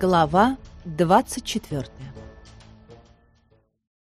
Глава 24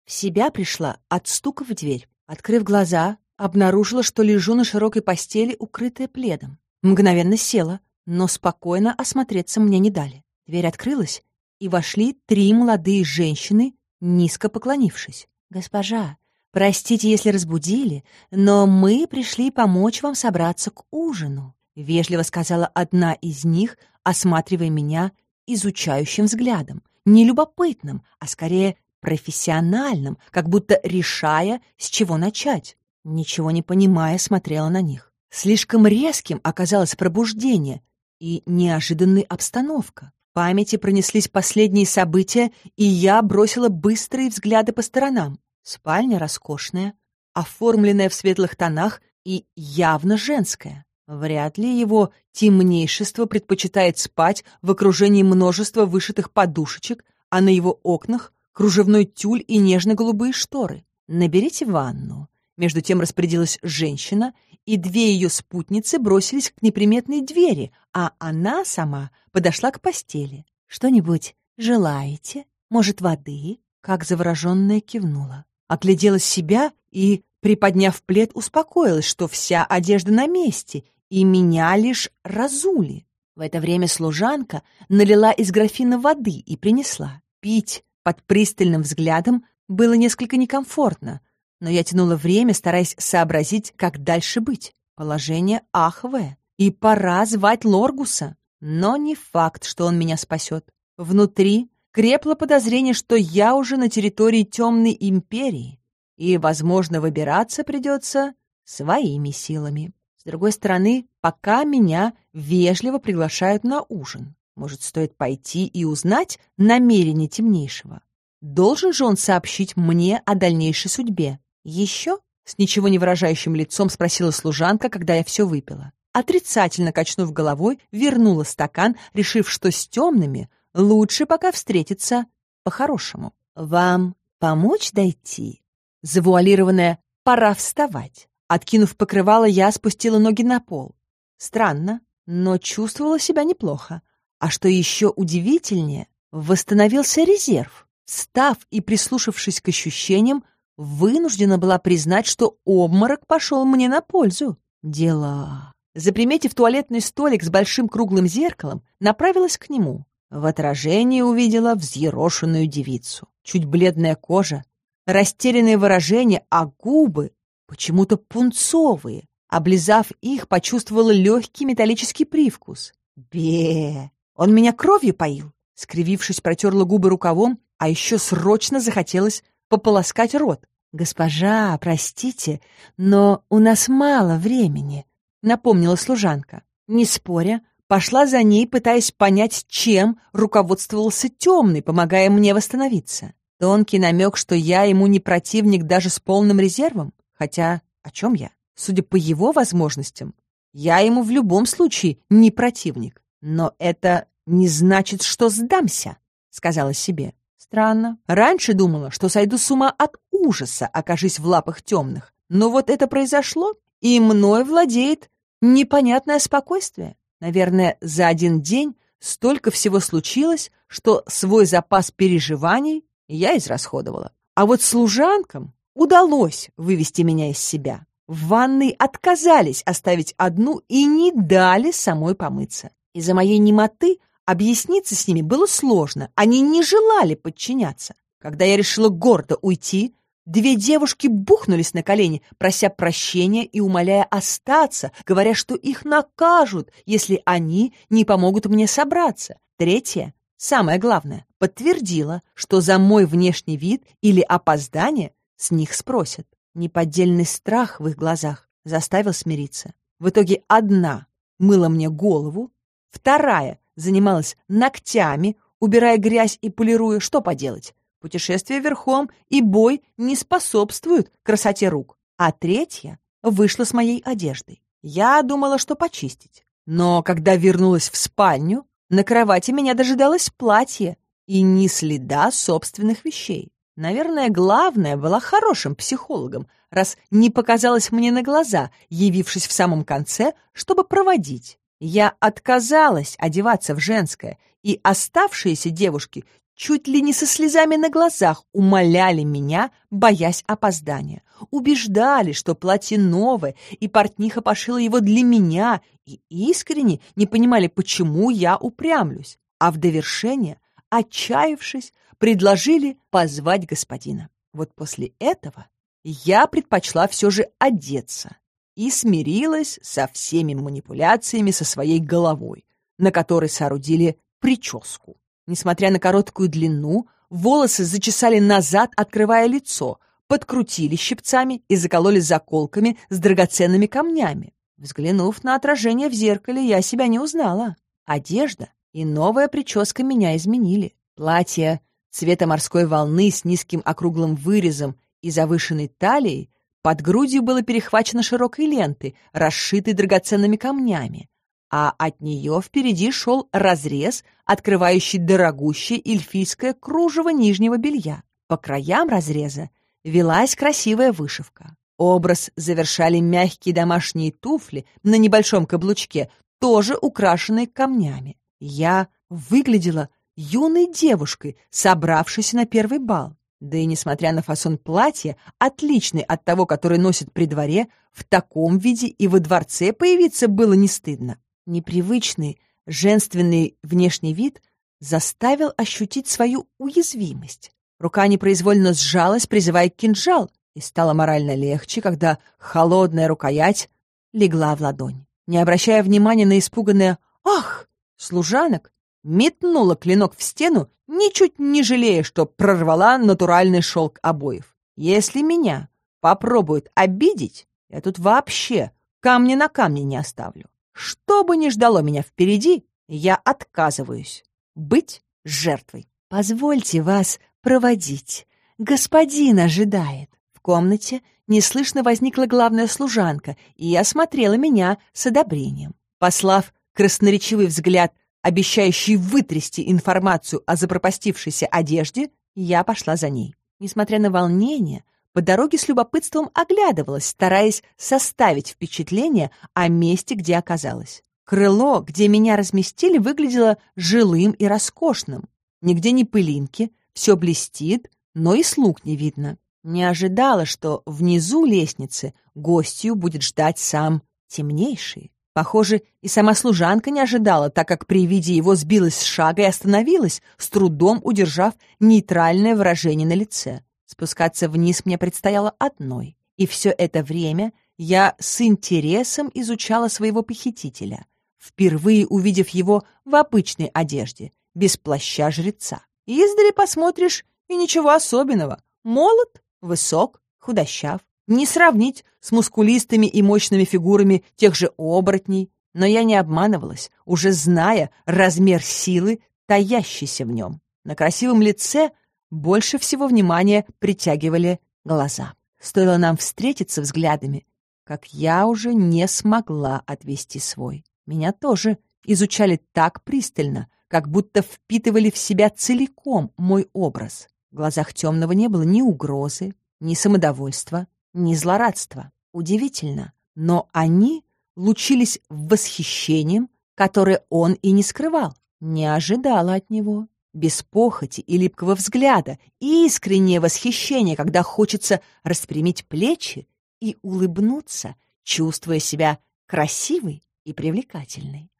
В себя пришла от стука в дверь. Открыв глаза, обнаружила, что лежу на широкой постели, укрытая пледом. Мгновенно села, но спокойно осмотреться мне не дали. Дверь открылась, и вошли три молодые женщины, низко поклонившись. «Госпожа, простите, если разбудили, но мы пришли помочь вам собраться к ужину», — вежливо сказала одна из них, осматривая меня изучающим взглядом, не любопытным, а скорее профессиональным, как будто решая, с чего начать. Ничего не понимая, смотрела на них. Слишком резким оказалось пробуждение и неожиданная обстановка. В памяти пронеслись последние события, и я бросила быстрые взгляды по сторонам. Спальня роскошная, оформленная в светлых тонах и явно женская. Вряд ли его темнейшество предпочитает спать в окружении множества вышитых подушечек, а на его окнах кружевной тюль и нежно-голубые шторы. «Наберите ванну». Между тем распорядилась женщина, и две ее спутницы бросились к неприметной двери, а она сама подошла к постели. «Что-нибудь желаете? Может, воды?» Как завороженная кивнула. Оглядела себя и, приподняв плед, успокоилась, что вся одежда на месте, и меня лишь разули. В это время служанка налила из графина воды и принесла. Пить под пристальным взглядом было несколько некомфортно, но я тянула время, стараясь сообразить, как дальше быть. Положение аховое, и пора звать Лоргуса. Но не факт, что он меня спасет. Внутри крепло подозрение, что я уже на территории темной империи, и, возможно, выбираться придется своими силами. С другой стороны, пока меня вежливо приглашают на ужин. Может, стоит пойти и узнать намерение темнейшего? Должен же он сообщить мне о дальнейшей судьбе. Еще? С ничего не выражающим лицом спросила служанка, когда я все выпила. Отрицательно качнув головой, вернула стакан, решив, что с темными лучше пока встретиться по-хорошему. «Вам помочь дойти?» Завуалированная «пора вставать». Откинув покрывало, я спустила ноги на пол. Странно, но чувствовала себя неплохо. А что еще удивительнее, восстановился резерв. Став и прислушавшись к ощущениям, вынуждена была признать, что обморок пошел мне на пользу. Дела. Заприметив туалетный столик с большим круглым зеркалом, направилась к нему. В отражении увидела взъерошенную девицу. Чуть бледная кожа, растерянное выражение, а губы почему-то пунцовые. Облизав их, почувствовала легкий металлический привкус. Бе! Он меня кровью поил. Скривившись, протерла губы рукавом, а еще срочно захотелось пополоскать рот. «Госпожа, простите, но у нас мало времени», — напомнила служанка. Не споря, пошла за ней, пытаясь понять, чем руководствовался темный, помогая мне восстановиться. Тонкий намек, что я ему не противник даже с полным резервом. Хотя о чем я? Судя по его возможностям, я ему в любом случае не противник. Но это не значит, что сдамся, сказала себе. Странно. Раньше думала, что сойду с ума от ужаса, окажись в лапах темных. Но вот это произошло, и мной владеет непонятное спокойствие. Наверное, за один день столько всего случилось, что свой запас переживаний я израсходовала. А вот служанкам удалось вывести меня из себя. В ванной отказались оставить одну и не дали самой помыться. Из-за моей немоты объясниться с ними было сложно, они не желали подчиняться. Когда я решила гордо уйти, две девушки бухнулись на колени, прося прощения и умоляя остаться, говоря, что их накажут, если они не помогут мне собраться. Третья, самое главное, подтвердила, что за мой внешний вид или опоздание с них спросят. Неподдельный страх в их глазах заставил смириться. В итоге одна мыла мне голову, вторая занималась ногтями, убирая грязь и полируя, что поделать. Путешествие верхом и бой не способствуют красоте рук. А третья вышла с моей одеждой. Я думала, что почистить. Но когда вернулась в спальню, на кровати меня дожидалось платье и ни следа собственных вещей. Наверное, главное была хорошим психологом, раз не показалась мне на глаза, явившись в самом конце, чтобы проводить. Я отказалась одеваться в женское, и оставшиеся девушки чуть ли не со слезами на глазах умоляли меня, боясь опоздания. Убеждали, что платье новое, и портниха пошила его для меня, и искренне не понимали, почему я упрямлюсь. А в довершение, отчаявшись, предложили позвать господина. Вот после этого я предпочла все же одеться и смирилась со всеми манипуляциями со своей головой, на которой соорудили прическу. Несмотря на короткую длину, волосы зачесали назад, открывая лицо, подкрутили щипцами и закололи заколками с драгоценными камнями. Взглянув на отражение в зеркале, я себя не узнала. Одежда и новая прическа меня изменили. Платье цвета морской волны с низким округлым вырезом и завышенной талией под грудью было перехвачено широкой лентой, расшитой драгоценными камнями, а от нее впереди шел разрез, открывающий дорогущее эльфийское кружево нижнего белья. По краям разреза велась красивая вышивка. Образ завершали мягкие домашние туфли на небольшом каблучке, тоже украшенные камнями. Я выглядела юной девушкой, собравшейся на первый бал. Да и несмотря на фасон платья, отличный от того, который носит при дворе, в таком виде и во дворце появиться было не стыдно. Непривычный, женственный внешний вид заставил ощутить свою уязвимость. Рука непроизвольно сжалась, призывая кинжал, и стало морально легче, когда холодная рукоять легла в ладонь. Не обращая внимания на испуганное «Ах!» служанок, метнула клинок в стену, ничуть не жалея, что прорвала натуральный шелк обоев. Если меня попробуют обидеть, я тут вообще камни на камне не оставлю. Что бы ни ждало меня впереди, я отказываюсь быть жертвой. Позвольте вас проводить. Господин ожидает. В комнате неслышно возникла главная служанка и осмотрела меня с одобрением. Послав красноречивый взгляд, обещающий вытрясти информацию о запропастившейся одежде, я пошла за ней. Несмотря на волнение, по дороге с любопытством оглядывалась, стараясь составить впечатление о месте, где оказалась. Крыло, где меня разместили, выглядело жилым и роскошным. Нигде не пылинки, все блестит, но и слуг не видно. Не ожидала, что внизу лестницы гостью будет ждать сам темнейший. Похоже, и сама служанка не ожидала, так как при виде его сбилась с шага и остановилась, с трудом удержав нейтральное выражение на лице. Спускаться вниз мне предстояло одной. И все это время я с интересом изучала своего похитителя, впервые увидев его в обычной одежде, без плаща жреца. Издали посмотришь, и ничего особенного. Молод, высок, худощав. Не сравнить с мускулистыми и мощными фигурами тех же оборотней. Но я не обманывалась, уже зная размер силы, таящейся в нем. На красивом лице — больше всего внимания притягивали глаза. Стоило нам встретиться взглядами, как я уже не смогла отвести свой. Меня тоже изучали так пристально, как будто впитывали в себя целиком мой образ. В глазах темного не было ни угрозы, ни самодовольства, ни злорадства. Удивительно, но они лучились восхищением, которое он и не скрывал. Не ожидала от него без похоти и липкого взгляда, и искреннее восхищение, когда хочется распрямить плечи и улыбнуться, чувствуя себя красивой и привлекательной.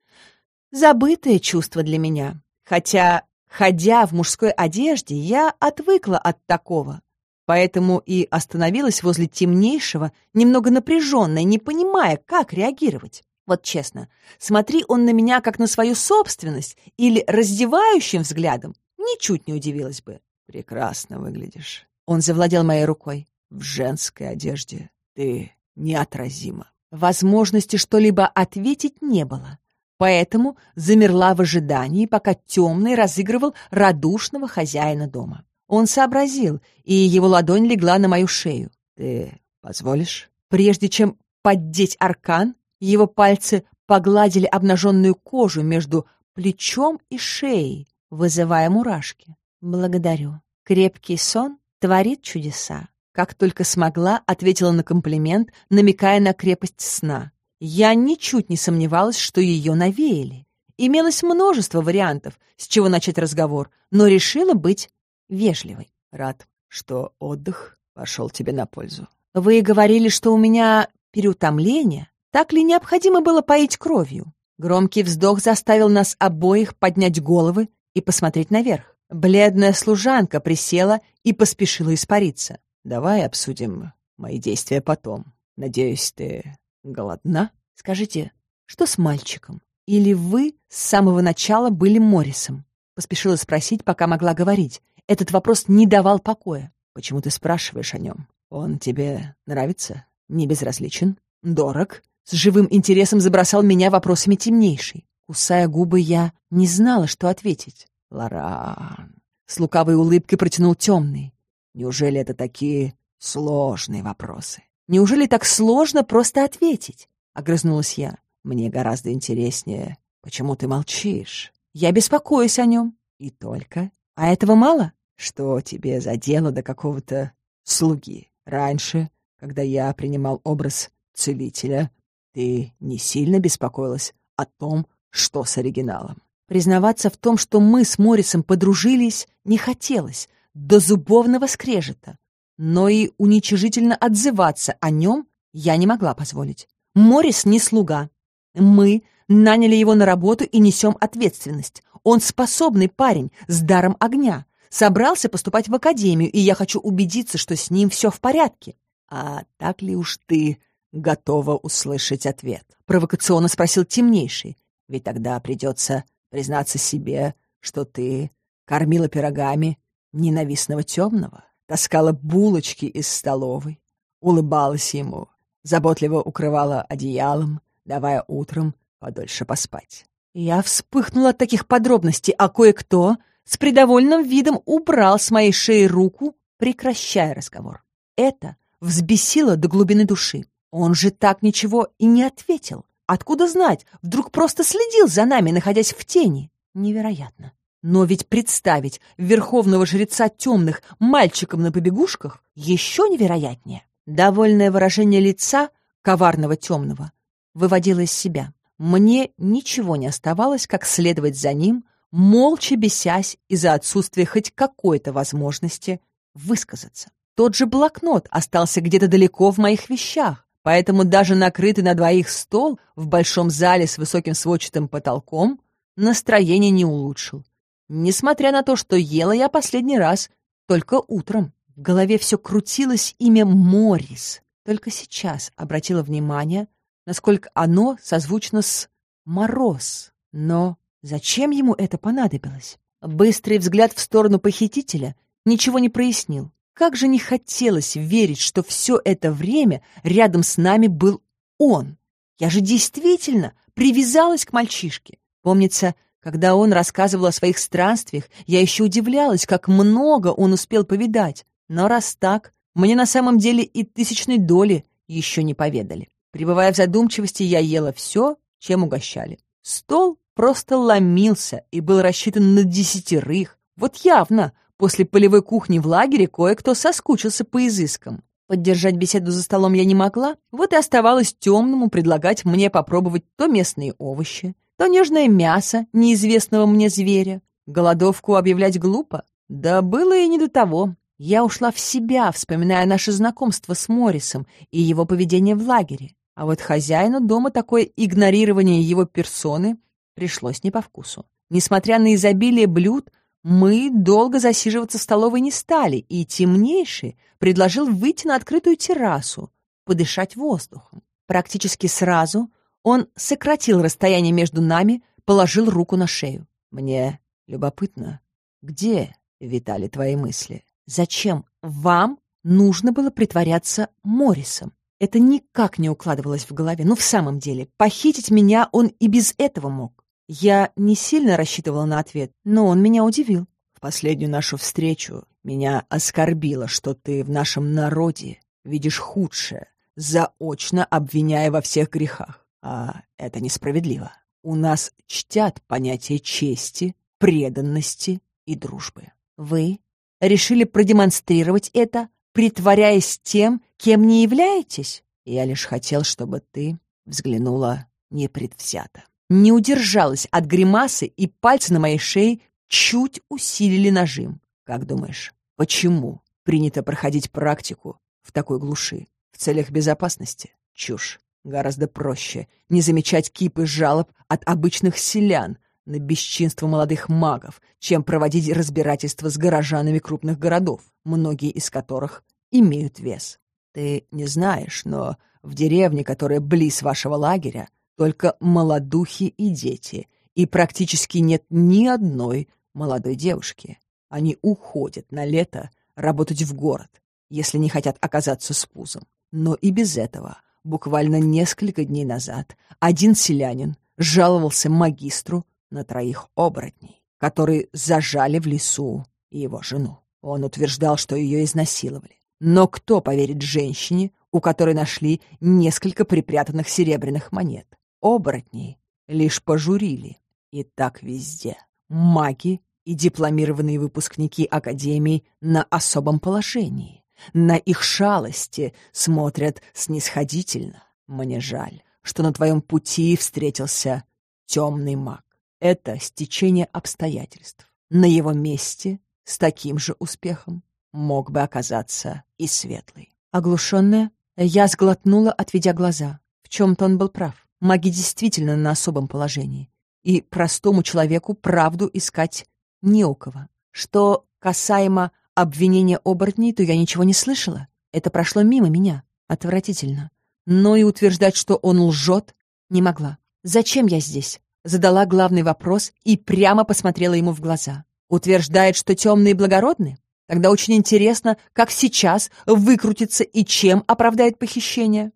Забытое чувство для меня, хотя, ходя в мужской одежде, я отвыкла от такого, поэтому и остановилась возле темнейшего, немного напряженная, не понимая, как реагировать. Вот честно, смотри он на меня как на свою собственность или раздевающим взглядом, ничуть не удивилась бы. Прекрасно выглядишь. Он завладел моей рукой. В женской одежде ты неотразима. Возможности что-либо ответить не было. Поэтому замерла в ожидании, пока темный разыгрывал радушного хозяина дома. Он сообразил, и его ладонь легла на мою шею. «Ты позволишь?» Прежде чем поддеть аркан, его пальцы погладили обнаженную кожу между плечом и шеей, вызывая мурашки. «Благодарю. Крепкий сон творит чудеса». Как только смогла, ответила на комплимент, намекая на крепость сна. Я ничуть не сомневалась, что ее навеяли. Имелось множество вариантов, с чего начать разговор, но решила быть вежливой. Рад, что отдых пошел тебе на пользу. Вы говорили, что у меня переутомление. Так ли необходимо было поить кровью? Громкий вздох заставил нас обоих поднять головы и посмотреть наверх. Бледная служанка присела и поспешила испариться. «Давай обсудим мои действия потом. Надеюсь, ты голодна?» «Скажите, что с мальчиком? Или вы с самого начала были Моррисом?» Поспешила спросить, пока могла говорить. Этот вопрос не давал покоя. «Почему ты спрашиваешь о нем? Он тебе нравится? Не безразличен? Дорог?» С живым интересом забросал меня вопросами темнейший. Кусая губы, я не знала, что ответить. «Лоран!» С лукавой улыбкой протянул темный. «Неужели это такие сложные вопросы?» «Неужели так сложно просто ответить?» — огрызнулась я. «Мне гораздо интереснее, почему ты молчишь?» «Я беспокоюсь о нем». «И только?» «А этого мало?» «Что тебе за дело до какого-то слуги? Раньше, когда я принимал образ целителя, ты не сильно беспокоилась о том, что с оригиналом. Признаваться в том, что мы с Моррисом подружились, не хотелось, до зубовного скрежета. Но и уничижительно отзываться о нем я не могла позволить. Моррис не слуга. Мы наняли его на работу и несем ответственность. Он способный парень с даром огня. Собрался поступать в академию, и я хочу убедиться, что с ним все в порядке. А так ли уж ты готова услышать ответ? Провокационно спросил темнейший. Ведь тогда придется признаться себе, что ты кормила пирогами ненавистного темного, таскала булочки из столовой, улыбалась ему, заботливо укрывала одеялом, давая утром подольше поспать. Я вспыхнула от таких подробностей, а кое-кто с придовольным видом убрал с моей шеи руку, прекращая разговор. Это взбесило до глубины души. Он же так ничего и не ответил. Откуда знать? Вдруг просто следил за нами, находясь в тени. Невероятно. Но ведь представить верховного жреца темных мальчиком на побегушках еще невероятнее. Довольное выражение лица, коварного темного, выводило из себя. Мне ничего не оставалось, как следовать за ним, молча бесясь из-за отсутствия хоть какой-то возможности высказаться. Тот же блокнот остался где-то далеко в моих вещах. Поэтому даже накрытый на двоих стол в большом зале с высоким сводчатым потолком настроение не улучшил. Несмотря на то, что ела я последний раз только утром. В голове все крутилось имя Моррис. Только сейчас обратила внимание, насколько оно созвучно с «мороз». Но зачем ему это понадобилось? Быстрый взгляд в сторону похитителя ничего не прояснил. Как же не хотелось верить, что все это время рядом с нами был он. Я же действительно привязалась к мальчишке. Помнится, когда он рассказывал о своих странствиях, я еще удивлялась, как много он успел повидать. Но раз так, мне на самом деле и тысячной доли еще не поведали. Пребывая в задумчивости, я ела все, чем угощали. Стол просто ломился и был рассчитан на десятерых. Вот явно После полевой кухни в лагере кое-кто соскучился по изыскам. Поддержать беседу за столом я не могла, вот и оставалось темному предлагать мне попробовать то местные овощи, то нежное мясо неизвестного мне зверя. Голодовку объявлять глупо? Да было и не до того. Я ушла в себя, вспоминая наше знакомство с Моррисом и его поведение в лагере. А вот хозяину дома такое игнорирование его персоны пришлось не по вкусу. Несмотря на изобилие блюд, мы долго засиживаться в столовой не стали, и темнейший предложил выйти на открытую террасу, подышать воздухом. Практически сразу он сократил расстояние между нами, положил руку на шею. «Мне любопытно, где витали твои мысли?» «Зачем вам нужно было притворяться Моррисом?» Это никак не укладывалось в голове. Ну, в самом деле, похитить меня он и без этого мог. Я не сильно рассчитывала на ответ, но он меня удивил. В последнюю нашу встречу меня оскорбило, что ты в нашем народе видишь худшее, заочно обвиняя во всех грехах. А это несправедливо. У нас чтят понятие чести, преданности и дружбы. Вы решили продемонстрировать это, притворяясь тем, кем не являетесь? Я лишь хотел, чтобы ты взглянула непредвзято. Не удержалась от гримасы, и пальцы на моей шее чуть усилили нажим. Как думаешь, почему принято проходить практику в такой глуши? В целях безопасности? Чушь. Гораздо проще не замечать кипы жалоб от обычных селян на бесчинство молодых магов, чем проводить разбирательства с горожанами крупных городов, многие из которых имеют вес. Ты не знаешь, но в деревне, которая близ вашего лагеря, только молодухи и дети, и практически нет ни одной молодой девушки. Они уходят на лето работать в город, если не хотят оказаться с пузом. Но и без этого буквально несколько дней назад один селянин жаловался магистру на троих оборотней, которые зажали в лесу его жену. Он утверждал, что ее изнасиловали. Но кто поверит женщине, у которой нашли несколько припрятанных серебряных монет? Оборотней лишь пожурили. И так везде. Маги и дипломированные выпускники Академии на особом положении. На их шалости смотрят снисходительно. Мне жаль, что на твоем пути встретился темный маг. Это стечение обстоятельств. На его месте с таким же успехом мог бы оказаться и светлый. Оглушенная, я сглотнула, отведя глаза. В чем-то он был прав. Маги действительно на особом положении. И простому человеку правду искать не у кого. Что касаемо обвинения оборотней, то я ничего не слышала. Это прошло мимо меня. Отвратительно. Но и утверждать, что он лжет, не могла. Зачем я здесь? Задала главный вопрос и прямо посмотрела ему в глаза. Утверждает, что темные благородны? Тогда очень интересно, как сейчас выкрутится и чем оправдает похищение.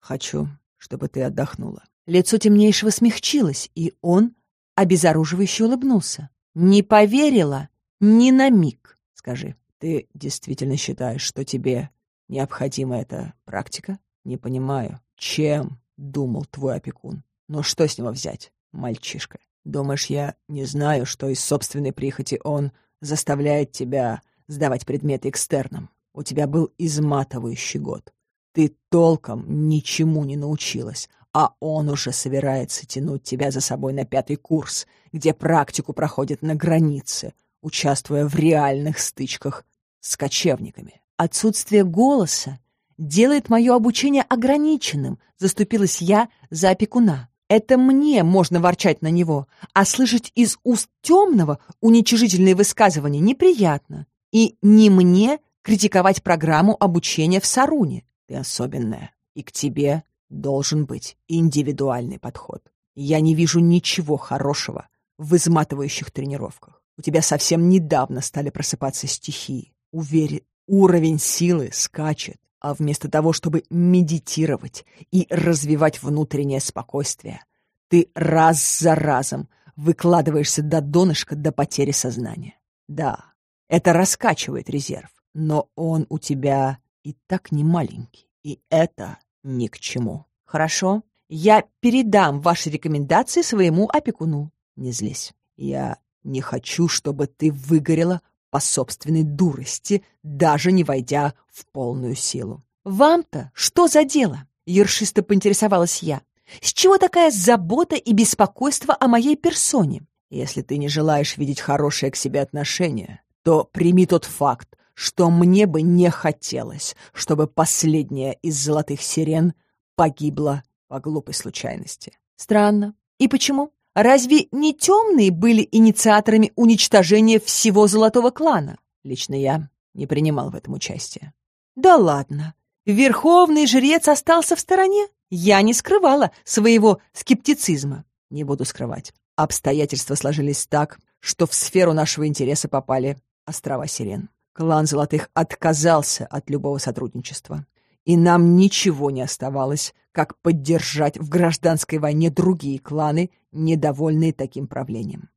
Хочу, чтобы ты отдохнула. Лицо темнейшего смягчилось, и он обезоруживающе улыбнулся. Не поверила ни на миг. Скажи, ты действительно считаешь, что тебе необходима эта практика? Не понимаю, чем думал твой опекун. Но что с него взять, мальчишка? Думаешь, я не знаю, что из собственной прихоти он заставляет тебя сдавать предметы экстерном? У тебя был изматывающий год. Ты толком ничему не научилась, а он уже собирается тянуть тебя за собой на пятый курс, где практику проходит на границе, участвуя в реальных стычках с кочевниками. Отсутствие голоса делает мое обучение ограниченным, заступилась я за опекуна. Это мне можно ворчать на него, а слышать из уст темного уничижительные высказывания неприятно. И не мне критиковать программу обучения в Саруне. Ты особенная, и к тебе Должен быть индивидуальный подход. Я не вижу ничего хорошего в изматывающих тренировках. У тебя совсем недавно стали просыпаться стихии. Уверен, уровень силы скачет, а вместо того, чтобы медитировать и развивать внутреннее спокойствие, ты раз за разом выкладываешься до донышка до потери сознания. Да, это раскачивает резерв, но он у тебя и так не маленький, и это ни к чему. Хорошо, я передам ваши рекомендации своему опекуну. Не злись. Я не хочу, чтобы ты выгорела по собственной дурости, даже не войдя в полную силу. Вам-то что за дело? Ершисто поинтересовалась я. С чего такая забота и беспокойство о моей персоне? Если ты не желаешь видеть хорошее к себе отношение, то прими тот факт, что мне бы не хотелось, чтобы последняя из золотых сирен погибла по глупой случайности. Странно. И почему? Разве не темные были инициаторами уничтожения всего золотого клана? Лично я не принимал в этом участие. Да ладно. Верховный жрец остался в стороне? Я не скрывала своего скептицизма. Не буду скрывать. Обстоятельства сложились так, что в сферу нашего интереса попали острова Сирен. Клан Золотых отказался от любого сотрудничества. И нам ничего не оставалось, как поддержать в гражданской войне другие кланы, недовольные таким правлением.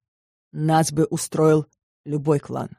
Нас бы устроил любой клан,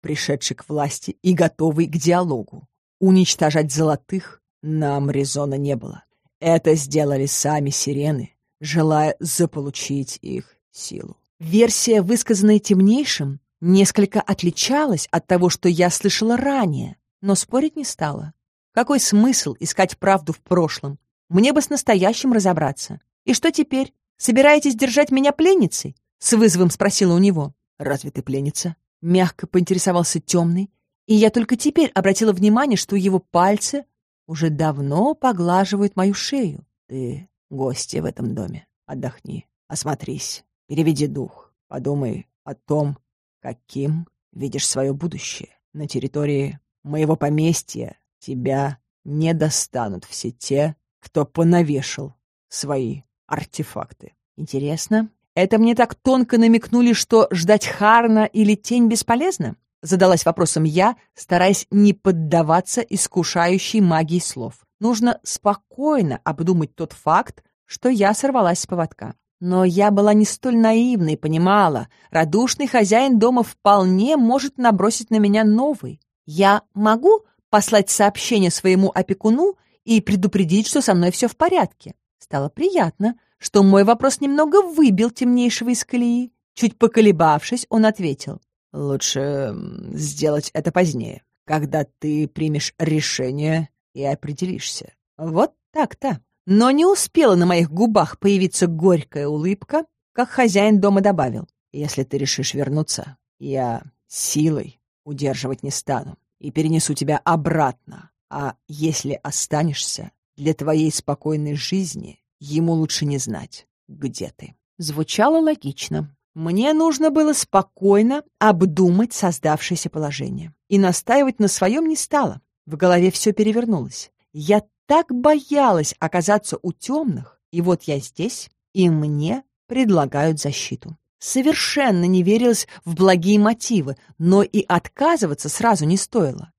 пришедший к власти и готовый к диалогу. Уничтожать Золотых нам резона не было. Это сделали сами сирены, желая заполучить их силу. Версия, высказанная темнейшим, несколько отличалась от того, что я слышала ранее, но спорить не стала. Какой смысл искать правду в прошлом? Мне бы с настоящим разобраться. И что теперь? Собираетесь держать меня пленницей? С вызовом спросила у него. Разве ты пленница? Мягко поинтересовался темный, и я только теперь обратила внимание, что его пальцы уже давно поглаживают мою шею. Ты гостья в этом доме. Отдохни, осмотрись, переведи дух, подумай о том, каким видишь свое будущее. На территории моего поместья тебя не достанут все те, кто понавешал свои артефакты. Интересно, это мне так тонко намекнули, что ждать Харна или тень бесполезно? Задалась вопросом я, стараясь не поддаваться искушающей магии слов. Нужно спокойно обдумать тот факт, что я сорвалась с поводка. Но я была не столь наивна и понимала, радушный хозяин дома вполне может набросить на меня новый. Я могу послать сообщение своему опекуну и предупредить, что со мной все в порядке. Стало приятно, что мой вопрос немного выбил темнейшего из колеи. Чуть поколебавшись, он ответил. «Лучше сделать это позднее, когда ты примешь решение и определишься». Вот так-то. Но не успела на моих губах появиться горькая улыбка, как хозяин дома добавил. «Если ты решишь вернуться, я силой удерживать не стану и перенесу тебя обратно. А если останешься, для твоей спокойной жизни ему лучше не знать, где ты». Звучало логично. Мне нужно было спокойно обдумать создавшееся положение. И настаивать на своем не стало. В голове все перевернулось. Я так боялась оказаться у темных, и вот я здесь, и мне предлагают защиту. Совершенно не верилась в благие мотивы, но и отказываться сразу не стоило.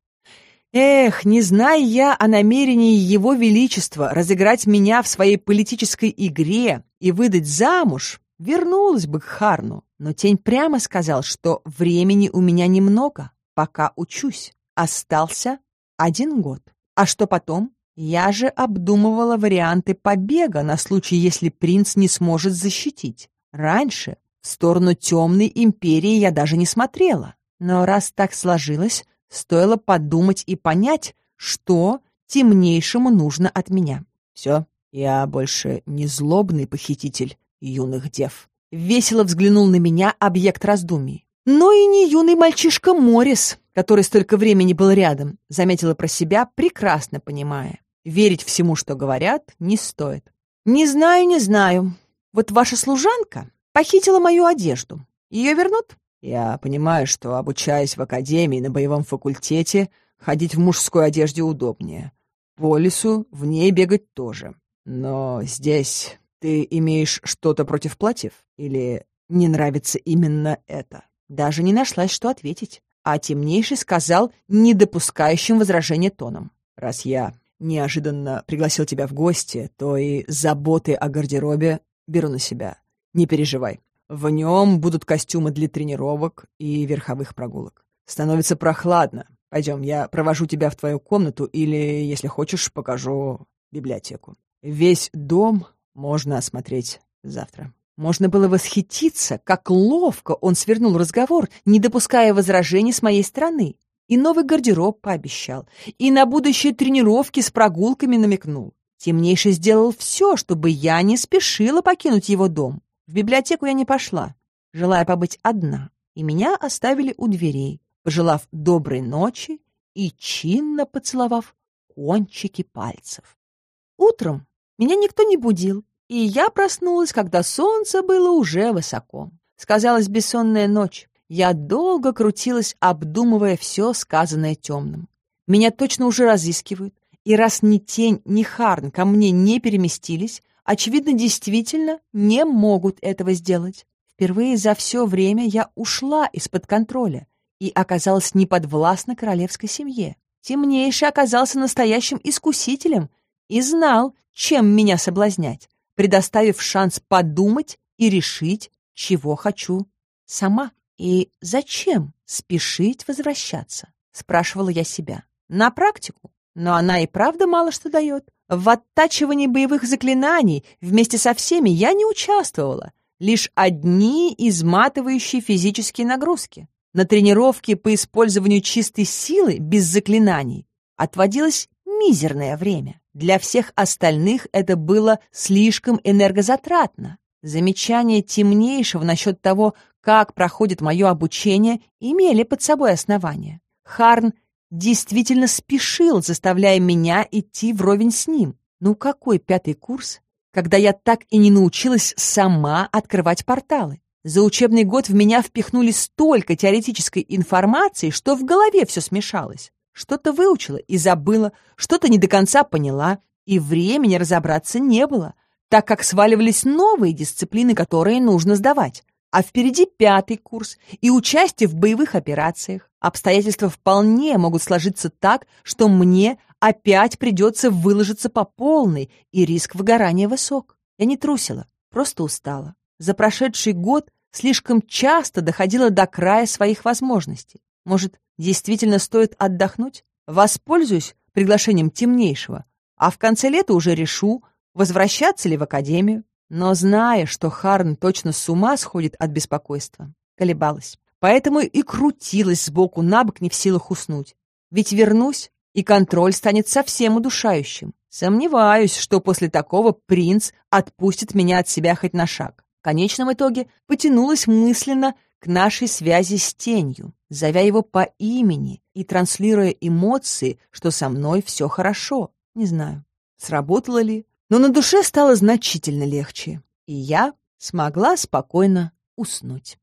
Эх, не зная я о намерении Его Величества разыграть меня в своей политической игре и выдать замуж, вернулась бы к Харну. Но тень прямо сказал, что времени у меня немного, пока учусь. Остался один год. А что потом? Я же обдумывала варианты побега на случай, если принц не сможет защитить. Раньше в сторону темной империи я даже не смотрела. Но раз так сложилось, стоило подумать и понять, что темнейшему нужно от меня. Все, я больше не злобный похититель юных дев. Весело взглянул на меня объект раздумий. Но и не юный мальчишка Морис, который столько времени был рядом, заметила про себя, прекрасно понимая. Верить всему, что говорят, не стоит. «Не знаю, не знаю. Вот ваша служанка похитила мою одежду. Ее вернут?» «Я понимаю, что, обучаясь в академии на боевом факультете, ходить в мужской одежде удобнее. По лесу в ней бегать тоже. Но здесь ты имеешь что-то против платьев? Или не нравится именно это?» Даже не нашлась, что ответить. А темнейший сказал недопускающим возражения тоном. «Раз я неожиданно пригласил тебя в гости, то и заботы о гардеробе беру на себя. Не переживай. В нем будут костюмы для тренировок и верховых прогулок. Становится прохладно. Пойдем, я провожу тебя в твою комнату или, если хочешь, покажу библиотеку. Весь дом можно осмотреть завтра. Можно было восхититься, как ловко он свернул разговор, не допуская возражений с моей стороны. И новый гардероб пообещал, и на будущие тренировки с прогулками намекнул. Темнейший сделал все, чтобы я не спешила покинуть его дом. В библиотеку я не пошла, желая побыть одна, и меня оставили у дверей, пожелав доброй ночи и чинно поцеловав кончики пальцев. Утром меня никто не будил, и я проснулась, когда солнце было уже высоко. Сказалась бессонная ночь. Я долго крутилась, обдумывая все сказанное темным. Меня точно уже разыскивают, и раз ни тень, ни Харн ко мне не переместились, очевидно, действительно не могут этого сделать. Впервые за все время я ушла из-под контроля и оказалась неподвластна королевской семье. Темнейший оказался настоящим искусителем и знал, чем меня соблазнять предоставив шанс подумать и решить, чего хочу сама. И зачем спешить возвращаться? Спрашивала я себя. На практику. Но она и правда мало что дает. В оттачивании боевых заклинаний вместе со всеми я не участвовала. Лишь одни изматывающие физические нагрузки. На тренировки по использованию чистой силы без заклинаний отводилось мизерное время. Для всех остальных это было слишком энергозатратно. Замечания темнейшего насчет того, как проходит мое обучение, имели под собой основания. Харн действительно спешил, заставляя меня идти вровень с ним. Ну какой пятый курс, когда я так и не научилась сама открывать порталы? За учебный год в меня впихнули столько теоретической информации, что в голове все смешалось. Что-то выучила и забыла, что-то не до конца поняла, и времени разобраться не было, так как сваливались новые дисциплины, которые нужно сдавать. А впереди пятый курс и участие в боевых операциях. Обстоятельства вполне могут сложиться так, что мне опять придется выложиться по полной, и риск выгорания высок. Я не трусила, просто устала. За прошедший год слишком часто доходила до края своих возможностей. Может, действительно стоит отдохнуть? Воспользуюсь приглашением темнейшего, а в конце лета уже решу, возвращаться ли в академию. Но зная, что Харн точно с ума сходит от беспокойства, колебалась. Поэтому и крутилась сбоку на бок, не в силах уснуть. Ведь вернусь, и контроль станет совсем удушающим. Сомневаюсь, что после такого принц отпустит меня от себя хоть на шаг. В конечном итоге потянулась мысленно к нашей связи с тенью, зовя его по имени и транслируя эмоции, что со мной все хорошо. Не знаю, сработало ли, но на душе стало значительно легче, и я смогла спокойно уснуть.